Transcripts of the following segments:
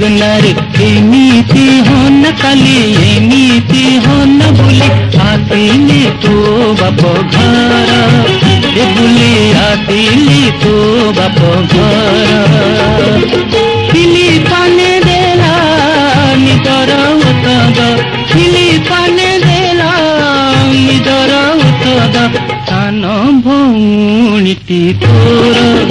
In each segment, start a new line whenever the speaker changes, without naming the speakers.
ভাবনার এমিতি হন কালি এমিতি হন বুলি আসিলি তো বাপ ঘর এ বুলি আসিলি তো বাপ ঘর ছিলি পানে দেলা নিজর উতগ ছিলি পানে দেলা নিজর উতগ সান ভৌণীটি তোর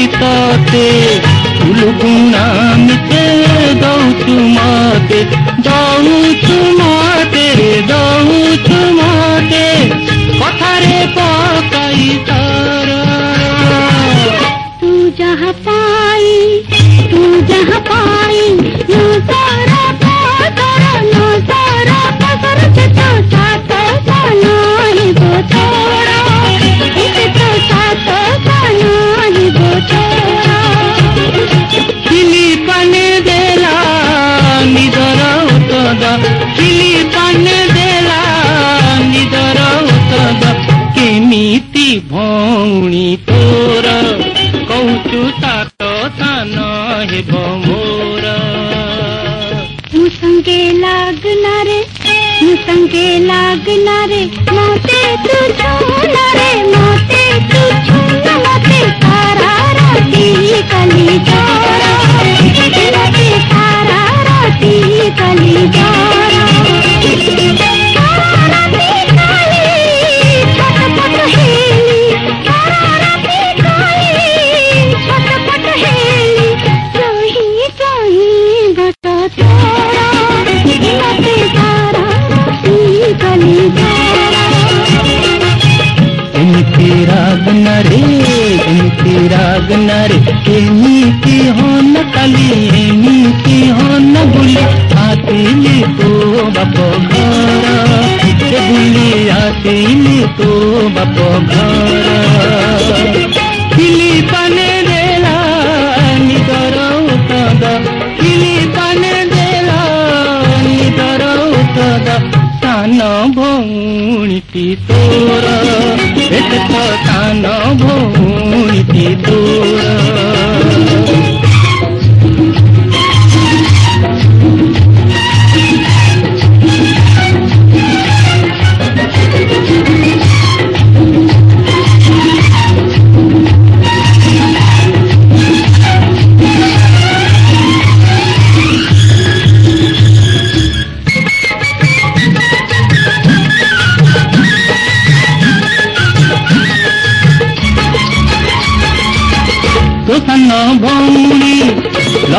গীতাতে ফুলগুণামিতে দৌ তোমাতে দৌ তোমা ପୁଣି ତୋର କହୁଚୁତା ତ ସାନ ହେବ ମୋର
ତୁ ସଙ୍ଗେ ଲାଗନା ରେ ମୁଁ ସଙ୍ଗେ ଲାଗନା ରେ ମୋତେ ତୁ ଛୁନା ରେ ମା
आते नीति हो न कली नीति हो न बुली आते तो बपो घर बुली आते तो बपो घर खिली पने देला निदरो तदा खिली पने देला निदरो तदा सान भौणी तोरा ध्यान भूमिति दूर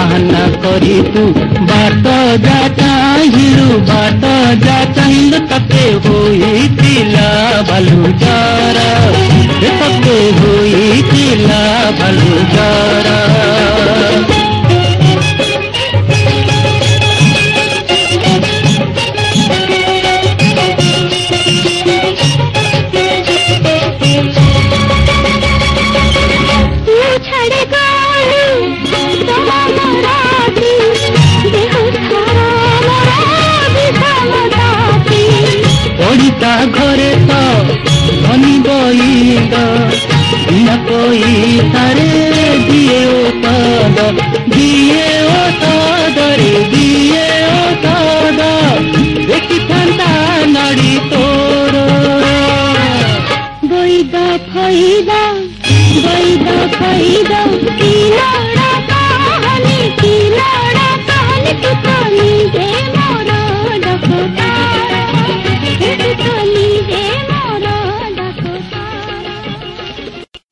বাহানা করি তু বাট যাতা হিরু বাট যাতাইল তকে হইতিলা বালু যারা তকে হইতিলা বালু যারা ତା ଘରେ ତ ଧନୀ ବଇଦ ବିନା ପଇସାରେ ଦିଏ ଓ ପାଦ ଦିଏ ଓ ପାଦରେ ଦିଏ ଓ ପାଦ ଦେଖିଥାନ୍ତା ନଡ଼ି ତୋର
ବଇଦ ଫଇଦା ବଇଦ ଫଇଦା